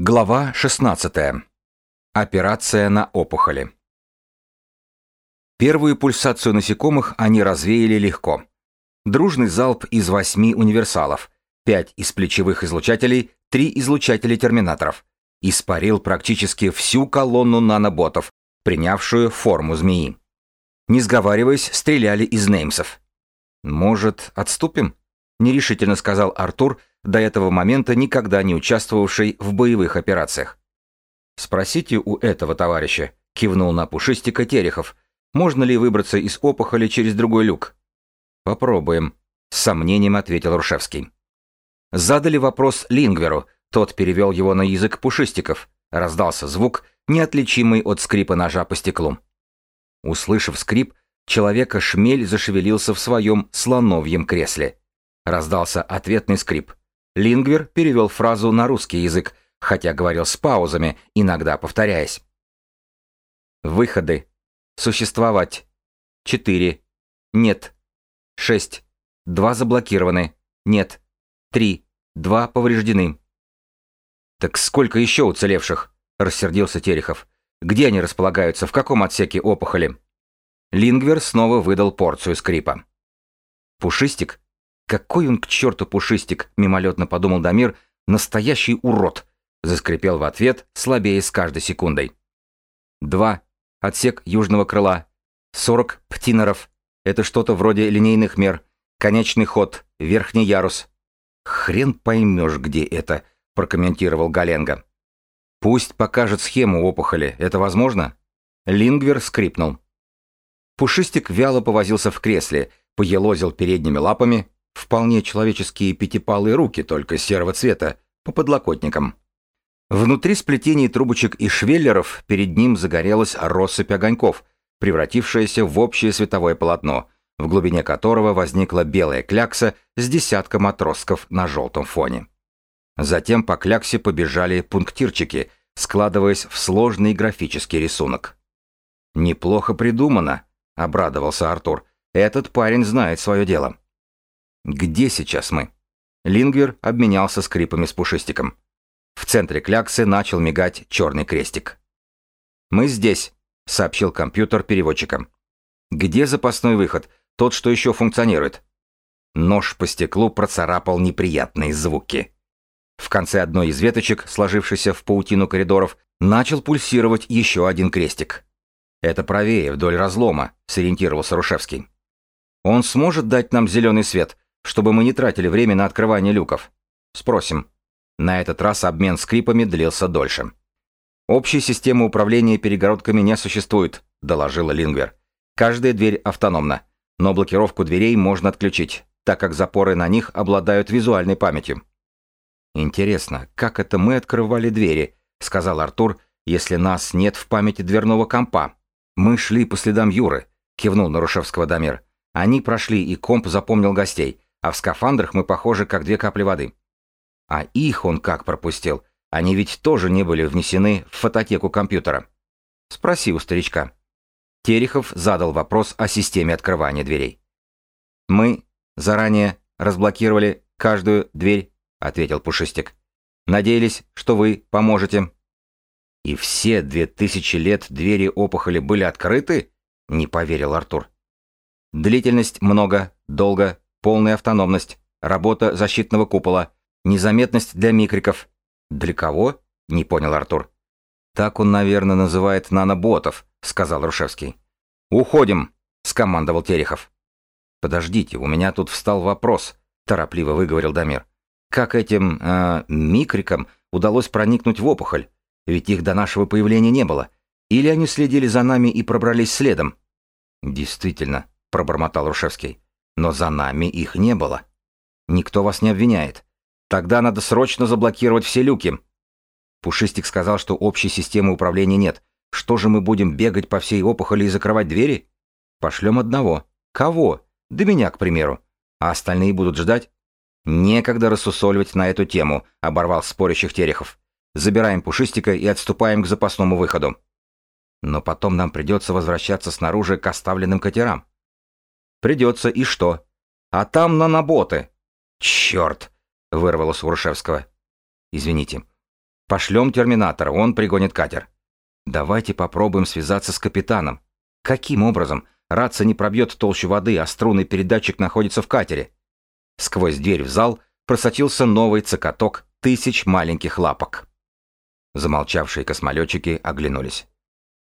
Глава 16. Операция на опухоли. Первую пульсацию насекомых они развеяли легко. Дружный залп из восьми универсалов, пять из плечевых излучателей, три излучателя терминаторов. Испарил практически всю колонну наноботов, принявшую форму змеи. Не сговариваясь, стреляли из неймсов. «Может, отступим?» — нерешительно сказал Артур, до этого момента никогда не участвовавший в боевых операциях. «Спросите у этого товарища», — кивнул на пушистика Терехов, «можно ли выбраться из опухоли через другой люк?» «Попробуем», — с сомнением ответил Рушевский. Задали вопрос Лингверу, тот перевел его на язык пушистиков. Раздался звук, неотличимый от скрипа ножа по стеклу. Услышав скрип, человека шмель зашевелился в своем слоновьем кресле. Раздался ответный скрип. Лингвер перевел фразу на русский язык, хотя говорил с паузами, иногда повторяясь. Выходы. Существовать. Четыре. Нет. Шесть. Два заблокированы. Нет. Три. Два повреждены. «Так сколько еще уцелевших?» — рассердился Терехов. «Где они располагаются? В каком отсеке опухоли?» Лингвер снова выдал порцию скрипа. Пушистик, какой он к черту пушистик, мимолетно подумал Дамир, настоящий урод, заскрипел в ответ, слабее с каждой секундой. Два. Отсек южного крыла. Сорок птинеров. Это что-то вроде линейных мер. Конечный ход. Верхний ярус. Хрен поймешь, где это, прокомментировал Галенга. Пусть покажет схему опухоли. Это возможно? Лингвер скрипнул. Пушистик вяло повозился в кресле, поелозил передними лапами, Вполне человеческие пятипалые руки, только серого цвета, по подлокотникам. Внутри сплетений трубочек и швеллеров перед ним загорелась россыпь огоньков, превратившаяся в общее световое полотно, в глубине которого возникла белая клякса с десятком отростков на желтом фоне. Затем по кляксе побежали пунктирчики, складываясь в сложный графический рисунок. «Неплохо придумано», — обрадовался Артур. «Этот парень знает свое дело». Где сейчас мы? Лингвер обменялся скрипами с пушистиком. В центре кляксы начал мигать черный крестик. «Мы здесь», — сообщил компьютер переводчикам. «Где запасной выход? Тот, что еще функционирует?» Нож по стеклу процарапал неприятные звуки. В конце одной из веточек, сложившейся в паутину коридоров, начал пульсировать еще один крестик. «Это правее, вдоль разлома», — сориентировался Рушевский. «Он сможет дать нам зеленый свет?» Чтобы мы не тратили время на открывание люков. Спросим. На этот раз обмен скрипами длился дольше. Общей системы управления перегородками не существует, доложила Лингвер. Каждая дверь автономна, но блокировку дверей можно отключить, так как запоры на них обладают визуальной памятью. Интересно, как это мы открывали двери, сказал Артур, если нас нет в памяти дверного компа. Мы шли по следам Юры, кивнул Нарушевского Дамир. Они прошли, и комп запомнил гостей а в скафандрах мы похожи как две капли воды. А их он как пропустил? Они ведь тоже не были внесены в фототеку компьютера. Спроси у старичка. Терехов задал вопрос о системе открывания дверей. «Мы заранее разблокировали каждую дверь», — ответил Пушистик. «Надеялись, что вы поможете». «И все две тысячи лет двери опухоли были открыты?» — не поверил Артур. «Длительность много, долго, полная автономность, работа защитного купола, незаметность для микриков. Для кого? Не понял Артур. Так он, наверное, называет наноботов, сказал Рушевский. Уходим, скомандовал Терехов. Подождите, у меня тут встал вопрос, торопливо выговорил Дамир. Как этим э, микрикам удалось проникнуть в опухоль? Ведь их до нашего появления не было. Или они следили за нами и пробрались следом? Действительно, пробормотал Рушевский. Но за нами их не было. Никто вас не обвиняет. Тогда надо срочно заблокировать все люки. Пушистик сказал, что общей системы управления нет. Что же мы будем бегать по всей опухоли и закрывать двери? Пошлем одного. Кого? Да меня, к примеру. А остальные будут ждать? Некогда рассусоливать на эту тему, оборвал спорящих Терехов. Забираем Пушистика и отступаем к запасному выходу. Но потом нам придется возвращаться снаружи к оставленным катерам. Придется и что? А там наноботы. Черт! Вырвалось у Рушевского. Извините. Пошлем терминатора, он пригонит катер. Давайте попробуем связаться с капитаном. Каким образом? Рация не пробьет толщу воды, а струнный передатчик находится в катере. Сквозь дверь в зал просочился новый цокоток тысяч маленьких лапок. Замолчавшие космолетчики оглянулись.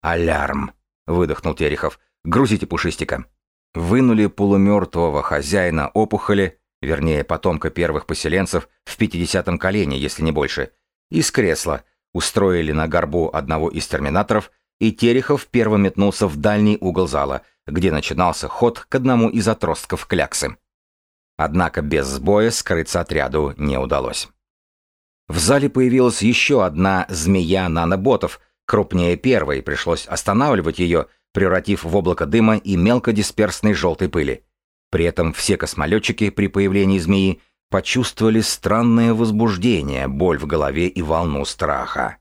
«Алярм!» — выдохнул Терехов. «Грузите пушистика». Вынули полумертвого хозяина опухоли, вернее, потомка первых поселенцев в пятидесятом колене, если не больше, из кресла, устроили на горбу одного из терминаторов, и Терехов первым метнулся в дальний угол зала, где начинался ход к одному из отростков кляксы. Однако без сбоя скрыться отряду не удалось. В зале появилась еще одна змея наноботов, крупнее первой, пришлось останавливать ее, превратив в облако дыма и мелкодисперсной желтой пыли. При этом все космолетчики при появлении змеи почувствовали странное возбуждение, боль в голове и волну страха.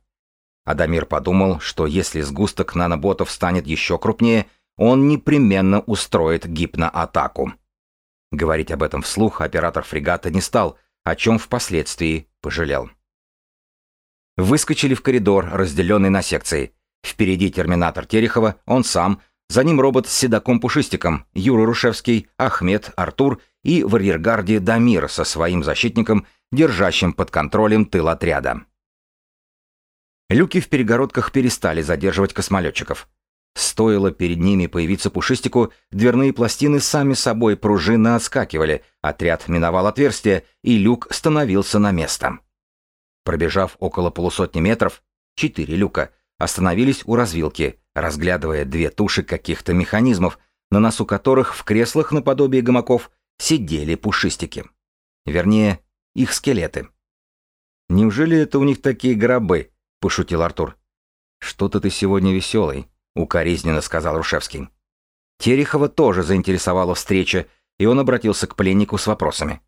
Адамир подумал, что если сгусток наноботов станет еще крупнее, он непременно устроит гипноатаку. Говорить об этом вслух оператор фрегата не стал, о чем впоследствии пожалел. Выскочили в коридор, разделенный на секции. Впереди терминатор Терехова, он сам, за ним робот с седаком-пушистиком, Юра Рушевский, Ахмед, Артур и в арьергарде Дамир со своим защитником, держащим под контролем тыл отряда. Люки в перегородках перестали задерживать космолетчиков. Стоило перед ними появиться пушистику, дверные пластины сами собой пружинно отскакивали, отряд миновал отверстие, и люк становился на место. Пробежав около полусотни метров, четыре люка, остановились у развилки, разглядывая две туши каких-то механизмов, на носу которых в креслах наподобие гамаков сидели пушистики. Вернее, их скелеты. «Неужели это у них такие гробы?» — пошутил Артур. «Что-то ты сегодня веселый», — укоризненно сказал Рушевский. Терехова тоже заинтересовала встреча, и он обратился к пленнику с вопросами.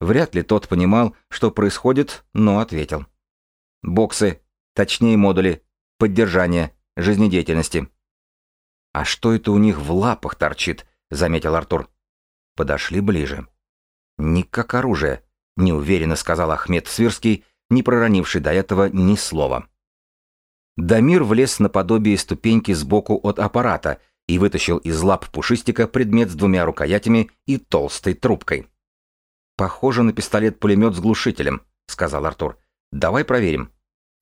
Вряд ли тот понимал, что происходит, но ответил. «Боксы, точнее модули, поддержание, жизнедеятельности». «А что это у них в лапах торчит?» — заметил Артур. Подошли ближе. «Не как оружие», — неуверенно сказал Ахмед Свирский, не проронивший до этого ни слова. Дамир влез на подобие ступеньки сбоку от аппарата и вытащил из лап пушистика предмет с двумя рукоятями и толстой трубкой. «Похоже на пистолет-пулемет с глушителем», — сказал Артур. «Давай проверим».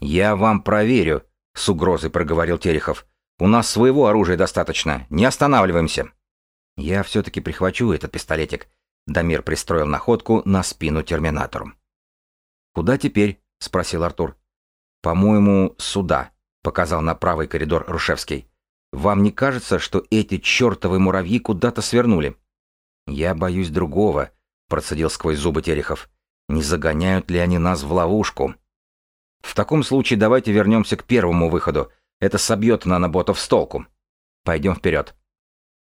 «Я вам проверю», — с угрозой проговорил Терехов. «У нас своего оружия достаточно. Не останавливаемся». «Я все-таки прихвачу этот пистолетик». Дамир пристроил находку на спину терминатору. «Куда теперь?» — спросил Артур. «По-моему, сюда», — показал на правый коридор Рушевский. «Вам не кажется, что эти чертовы муравьи куда-то свернули?» «Я боюсь другого», процедил сквозь зубы Терехов. Не загоняют ли они нас в ловушку? В таком случае давайте вернемся к первому выходу. Это собьет наноботов с толку. Пойдем вперед.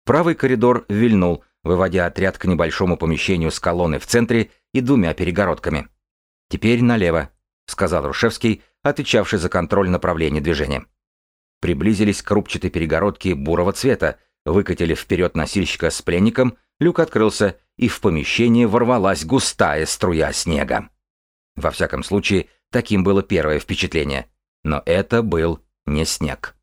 Правый коридор вильнул, выводя отряд к небольшому помещению с колонной в центре и двумя перегородками. «Теперь налево», — сказал Рушевский, отвечавший за контроль направления движения. Приблизились к рубчатой перегородке бурого цвета, выкатили вперед носильщика с пленником, люк открылся, и в помещение ворвалась густая струя снега. Во всяком случае, таким было первое впечатление. Но это был не снег.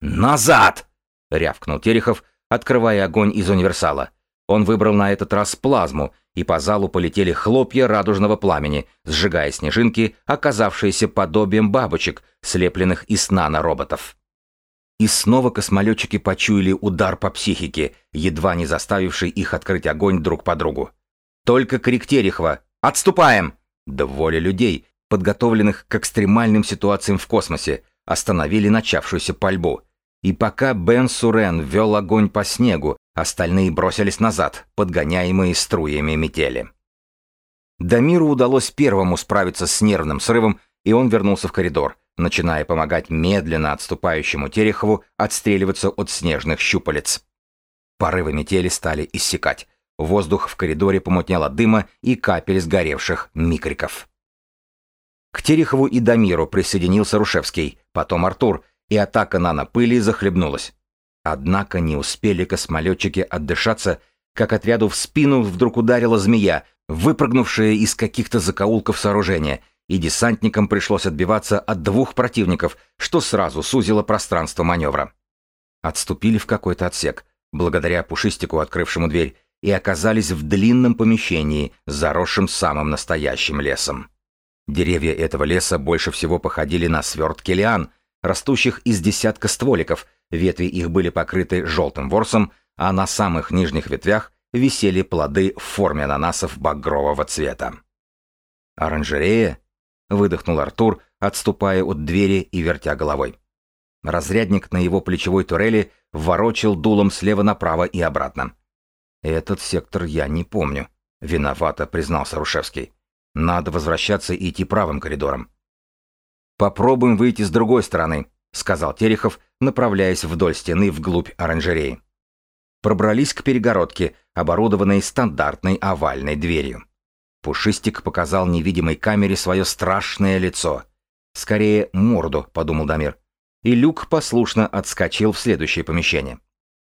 «Назад!» — рявкнул Терехов, открывая огонь из универсала. Он выбрал на этот раз плазму, и по залу полетели хлопья радужного пламени, сжигая снежинки, оказавшиеся подобием бабочек, слепленных из нанороботов. И снова космолетчики почуяли удар по психике, едва не заставивший их открыть огонь друг по другу. Только крик Терехова «Отступаем!» Да воля людей, подготовленных к экстремальным ситуациям в космосе, остановили начавшуюся пальбу. И пока Бен Сурен вел огонь по снегу, остальные бросились назад, подгоняемые струями метели. Дамиру удалось первому справиться с нервным срывом, и он вернулся в коридор, начиная помогать медленно отступающему Терехову отстреливаться от снежных щупалец. Порывы метели стали иссякать. Воздух в коридоре помутнел от дыма и капель сгоревших микриков. К Терехову и Дамиру присоединился Рушевский, потом Артур, и атака нано-пыли захлебнулась. Однако не успели космолетчики отдышаться, как отряду в спину вдруг ударила змея, выпрыгнувшая из каких-то закоулков сооружения, и десантникам пришлось отбиваться от двух противников, что сразу сузило пространство маневра. Отступили в какой-то отсек, благодаря пушистику, открывшему дверь, и оказались в длинном помещении, заросшем самым настоящим лесом. Деревья этого леса больше всего походили на свертки лиан, растущих из десятка стволиков, ветви их были покрыты желтым ворсом, а на самых нижних ветвях висели плоды в форме ананасов багрового цвета. «Оранжерея?» — выдохнул Артур, отступая от двери и вертя головой. Разрядник на его плечевой турели ворочил дулом слева направо и обратно. «Этот сектор я не помню», — виновато признался Рушевский. «Надо возвращаться и идти правым коридором». «Попробуем выйти с другой стороны», — сказал Терехов, направляясь вдоль стены вглубь оранжереи. Пробрались к перегородке, оборудованной стандартной овальной дверью. Пушистик показал невидимой камере свое страшное лицо. «Скорее, морду», — подумал Дамир. И люк послушно отскочил в следующее помещение.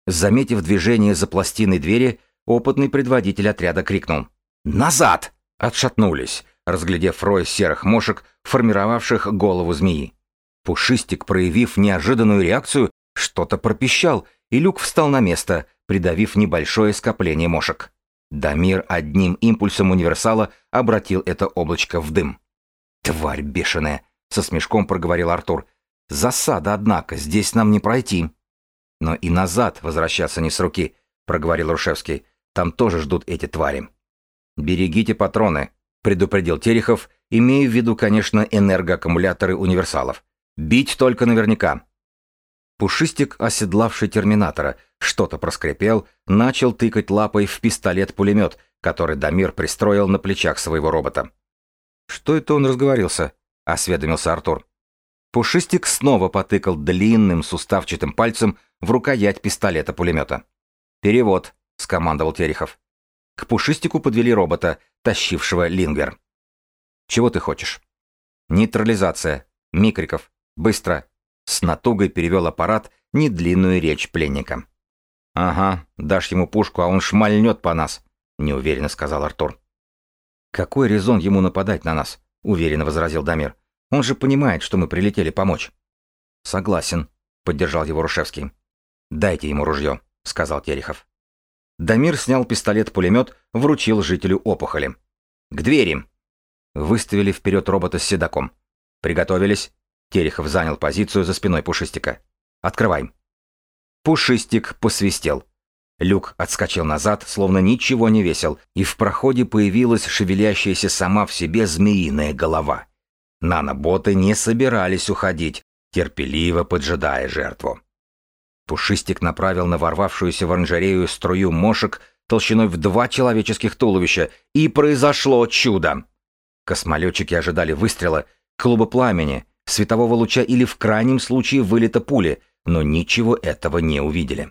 Заметив движение за пластиной двери, опытный предводитель отряда крикнул. «Назад!» Отшатнулись, разглядев рой серых мошек, формировавших голову змеи. Пушистик, проявив неожиданную реакцию, что-то пропищал, и люк встал на место, придавив небольшое скопление мошек. Дамир одним импульсом универсала обратил это облачко в дым. «Тварь бешеная!» — со смешком проговорил Артур. «Засада, однако, здесь нам не пройти». «Но и назад возвращаться не с руки», — проговорил Рушевский. «Там тоже ждут эти твари». «Берегите патроны», — предупредил Терехов, имея в виду, конечно, энергоаккумуляторы универсалов. «Бить только наверняка». Пушистик, оседлавший терминатора, что-то проскрипел, начал тыкать лапой в пистолет-пулемет, который Дамир пристроил на плечах своего робота. «Что это он разговорился?» — осведомился Артур. Пушистик снова потыкал длинным суставчатым пальцем в рукоять пистолета-пулемета. «Перевод», — скомандовал Терехов. К Пушистику подвели робота, тащившего лингер. «Чего ты хочешь?» «Нейтрализация. Микриков. Быстро. С натугой перевел аппарат недлинную речь пленника. «Ага, дашь ему пушку, а он шмальнет по нас», — неуверенно сказал Артур. «Какой резон ему нападать на нас?» — уверенно возразил Дамир. «Он же понимает, что мы прилетели помочь». «Согласен», — поддержал его Рушевский. «Дайте ему ружье», — сказал Терехов. Дамир снял пистолет-пулемет, вручил жителю опухоли. «К двери!» Выставили вперед робота с седаком. «Приготовились?» Терехов занял позицию за спиной Пушистика. «Открывай». Пушистик посвистел. Люк отскочил назад, словно ничего не весил, и в проходе появилась шевелящаяся сама в себе змеиная голова. Наноботы не собирались уходить, терпеливо поджидая жертву. Пушистик направил на ворвавшуюся в оранжерею струю мошек толщиной в два человеческих туловища, и произошло чудо. Космолетчики ожидали выстрела, клуба пламени, светового луча или в крайнем случае вылета пули, но ничего этого не увидели.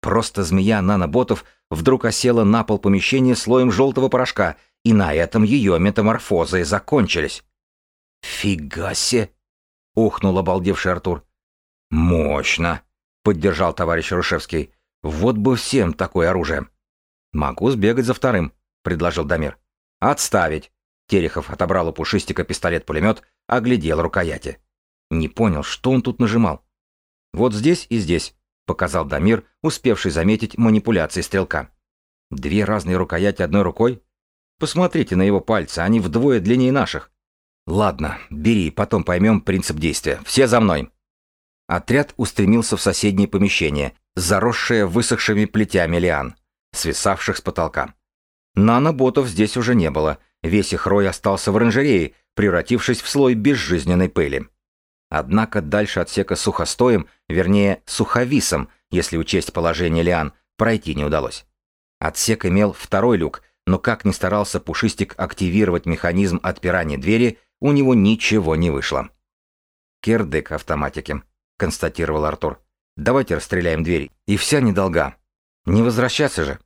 Просто змея наноботов вдруг осела на пол помещения слоем желтого порошка, и на этом ее метаморфозы закончились. «Фига се!» — ухнул обалдевший Артур. «Мощно!» — поддержал товарищ Рушевский. «Вот бы всем такое оружие!» «Могу сбегать за вторым», — предложил Дамир. «Отставить!» Терехов отобрал у Пушистика пистолет-пулемет, оглядел рукояти. Не понял, что он тут нажимал. «Вот здесь и здесь», — показал Дамир, успевший заметить манипуляции стрелка. «Две разные рукояти одной рукой? Посмотрите на его пальцы, они вдвое длиннее наших». «Ладно, бери, потом поймем принцип действия. Все за мной!» Отряд устремился в соседнее помещение, заросшее высохшими плетями лиан, свисавших с потолка. Наноботов здесь уже не было, весь их рой остался в оранжерее, превратившись в слой безжизненной пыли. Однако дальше отсека сухостоем, вернее, суховисом, если учесть положение лиан, пройти не удалось. Отсек имел второй люк, но как ни старался Пушистик активировать механизм отпирания двери, у него ничего не вышло. «Кирдык автоматики», — констатировал Артур. «Давайте расстреляем дверь, и вся недолга. Не возвращаться же».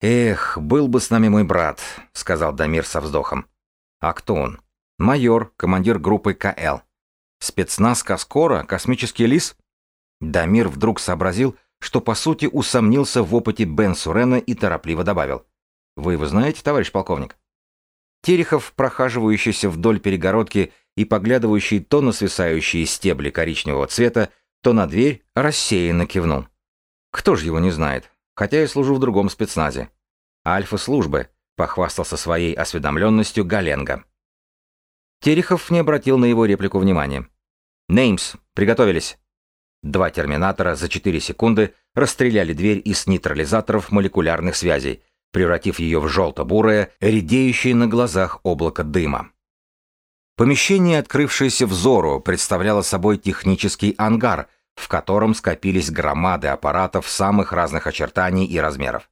«Эх, был бы с нами мой брат», — сказал Дамир со вздохом. «А кто он?» «Майор, командир группы КЛ». «Спецназ Каскора? Космический лис?» Дамир вдруг сообразил, что по сути усомнился в опыте Бен Сурена и торопливо добавил. «Вы его знаете, товарищ полковник?» Терехов, прохаживающийся вдоль перегородки и поглядывающий то на свисающие стебли коричневого цвета, то на дверь, рассеянно кивнул. Кто же его не знает? Хотя я служу в другом спецназе. Альфа-службы, похвастался своей осведомленностью Галенга. Терехов не обратил на его реплику внимания. «Неймс, приготовились!» Два терминатора за 4 секунды расстреляли дверь из нейтрализаторов молекулярных связей, превратив ее в желто-бурое, редеющее на глазах облако дыма. Помещение, открывшееся взору, представляло собой технический ангар, в котором скопились громады аппаратов самых разных очертаний и размеров.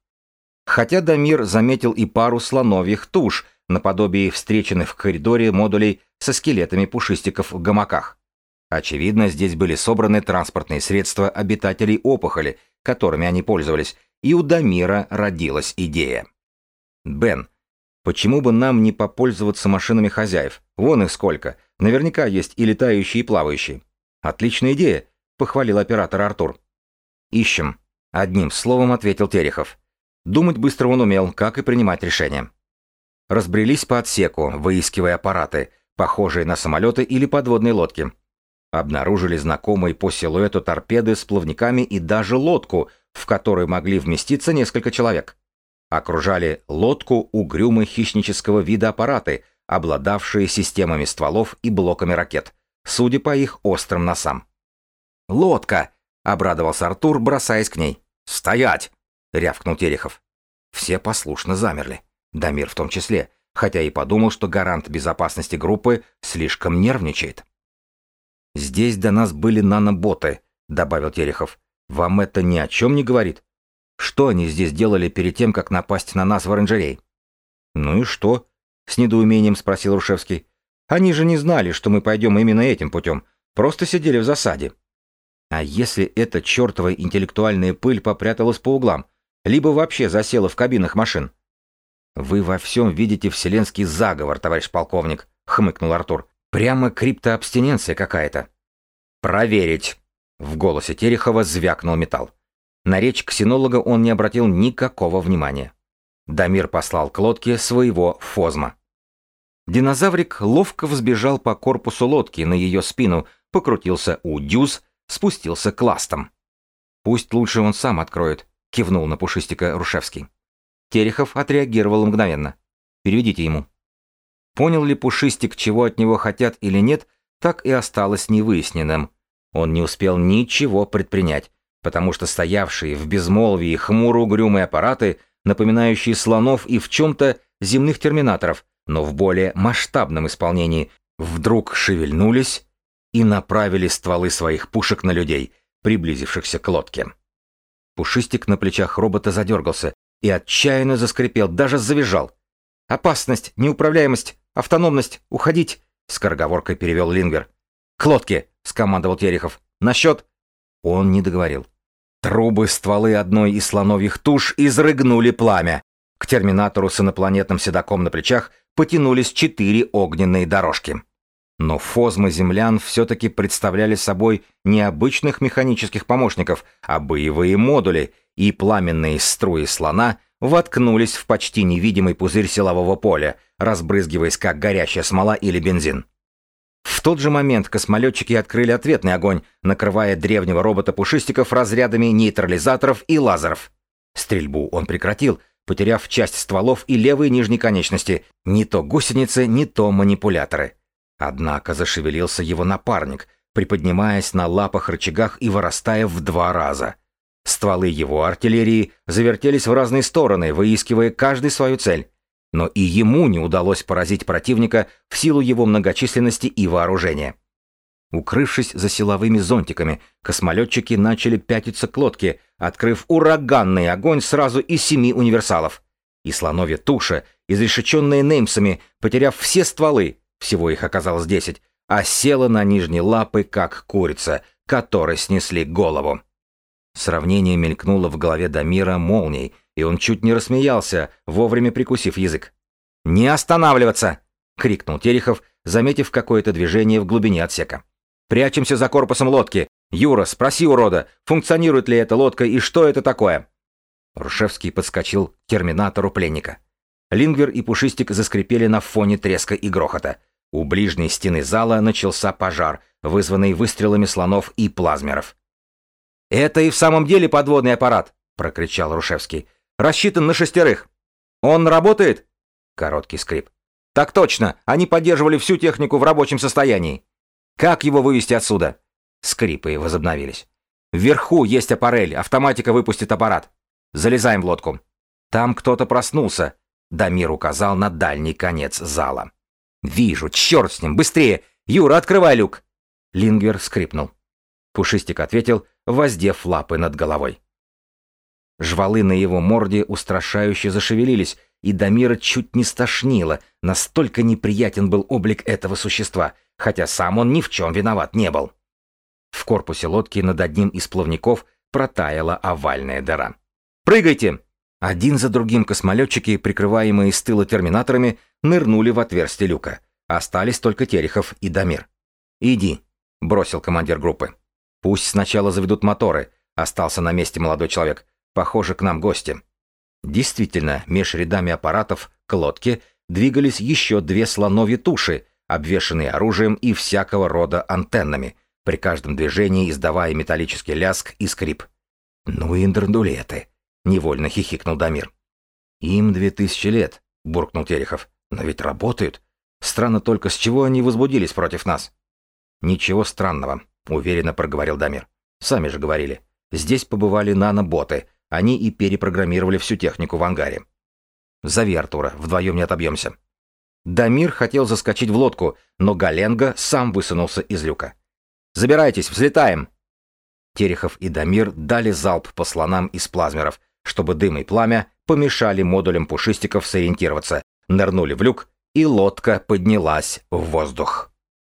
Хотя Дамир заметил и пару слоновьих туш, наподобие встреченных в коридоре модулей со скелетами пушистиков в гамаках. Очевидно, здесь были собраны транспортные средства обитателей опухоли, которыми они пользовались, и у Дамира родилась идея. «Бен, почему бы нам не попользоваться машинами хозяев? Вон их сколько. Наверняка есть и летающие, и плавающие». «Отличная идея», — похвалил оператор Артур. «Ищем», — одним словом ответил Терехов. Думать быстро он умел, как и принимать решения. Разбрелись по отсеку, выискивая аппараты, похожие на самолеты или подводные лодки. Обнаружили знакомые по силуэту торпеды с плавниками и даже лодку, в которой могли вместиться несколько человек. Окружали лодку угрюмо хищнического вида аппараты, обладавшие системами стволов и блоками ракет, судя по их острым носам. «Лодка!» — обрадовался Артур, бросаясь к ней. «Стоять!» — рявкнул Терехов. Все послушно замерли. Дамир в том числе, хотя и подумал, что гарант безопасности группы слишком нервничает. «Здесь до нас были наноботы», — добавил Терехов. «Вам это ни о чем не говорит? Что они здесь делали перед тем, как напасть на нас в оранжерей?» «Ну и что?» — с недоумением спросил Рушевский. «Они же не знали, что мы пойдем именно этим путем. Просто сидели в засаде». «А если эта чертова интеллектуальная пыль попряталась по углам, либо вообще засела в кабинах машин?» «Вы во всем видите вселенский заговор, товарищ полковник», — хмыкнул Артур. Прямо криптоабстиненция какая-то. Проверить. В голосе Терехова звякнул металл. На речь ксенолога он не обратил никакого внимания. Дамир послал к лодке своего фозма. Динозаврик ловко взбежал по корпусу лодки на ее спину, покрутился у дюз, спустился к ластам. «Пусть лучше он сам откроет», — кивнул на пушистика Рушевский. Терехов отреагировал мгновенно. «Переведите ему». Понял ли Пушистик, чего от него хотят или нет, так и осталось невыясненным. Он не успел ничего предпринять, потому что стоявшие в безмолвии хмуро-угрюмые аппараты, напоминающие слонов и в чем-то земных терминаторов, но в более масштабном исполнении, вдруг шевельнулись и направили стволы своих пушек на людей, приблизившихся к лодке. Пушистик на плечах робота задергался и отчаянно заскрипел, даже завизжал. «Опасность, неуправляемость, Автономность! Уходить!» — скороговоркой перевел Лингер. «К лодке!» — скомандовал Терехов. «На счет!» Он не договорил. Трубы стволы одной из слоновьих туш изрыгнули пламя. К терминатору с инопланетным седаком на плечах потянулись четыре огненные дорожки. Но фозмы землян все-таки представляли собой не обычных механических помощников, а боевые модули, и пламенные струи слона воткнулись в почти невидимый пузырь силового поля, разбрызгиваясь как горящая смола или бензин. В тот же момент космолетчики открыли ответный огонь, накрывая древнего робота пушистиков разрядами нейтрализаторов и лазеров. Стрельбу он прекратил, потеряв часть стволов и левой нижней конечности, не то гусеницы, не то манипуляторы. Однако зашевелился его напарник, приподнимаясь на лапах-рычагах и вырастая в два раза. Стволы его артиллерии завертелись в разные стороны, выискивая каждый свою цель. Но и ему не удалось поразить противника в силу его многочисленности и вооружения. Укрывшись за силовыми зонтиками, космолетчики начали пятиться к лодке, открыв ураганный огонь сразу из семи универсалов. И слоновья туша, изрешеченная Неймсами, потеряв все стволы, всего их оказалось десять, а села на нижние лапы, как курица, которой снесли голову. Сравнение мелькнуло в голове Дамира молнией, и он чуть не рассмеялся, вовремя прикусив язык. «Не останавливаться!» — крикнул Терехов, заметив какое-то движение в глубине отсека. «Прячемся за корпусом лодки! Юра, спроси урода, функционирует ли эта лодка и что это такое?» Рушевский подскочил к терминатору пленника. Лингвер и Пушистик заскрипели на фоне треска и грохота. У ближней стены зала начался пожар, вызванный выстрелами слонов и плазмеров. «Это и в самом деле подводный аппарат!» — прокричал Рушевский. «Рассчитан на шестерых!» «Он работает?» Короткий скрип. «Так точно! Они поддерживали всю технику в рабочем состоянии!» «Как его вывести отсюда?» Скрипы возобновились. «Вверху есть аппарель, автоматика выпустит аппарат. Залезаем в лодку». «Там кто-то проснулся», — Дамир указал на дальний конец зала. «Вижу, черт с ним, быстрее! Юра, открывай люк!» Лингвер скрипнул. Пушистик ответил, воздев лапы над головой. Жвалы на его морде устрашающе зашевелились, и Дамира чуть не стошнило, настолько неприятен был облик этого существа, хотя сам он ни в чем виноват не был. В корпусе лодки над одним из плавников протаяла овальная дыра. «Прыгайте!» Один за другим космолетчики, прикрываемые с тыла терминаторами, нырнули в отверстие люка. Остались только Терехов и Дамир. «Иди», — бросил командир группы. «Пусть сначала заведут моторы», — остался на месте молодой человек. «Похоже, к нам гости». Действительно, меж рядами аппаратов к лодке двигались еще две слоновьи туши, обвешанные оружием и всякого рода антеннами, при каждом движении издавая металлический ляск и скрип. «Ну и драндулеты!» — невольно хихикнул Дамир. «Им две тысячи лет», — буркнул Терехов. «Но ведь работают. Странно только, с чего они возбудились против нас?» «Ничего странного», — уверенно проговорил Дамир. «Сами же говорили. Здесь побывали наноботы. Они и перепрограммировали всю технику в ангаре. Зови Артура, вдвоем не отобьемся». Дамир хотел заскочить в лодку, но Галенга сам высунулся из люка. «Забирайтесь, взлетаем!» Терехов и Дамир дали залп по слонам из плазмеров, чтобы дым и пламя помешали модулям пушистиков сориентироваться, нырнули в люк, и лодка поднялась в воздух.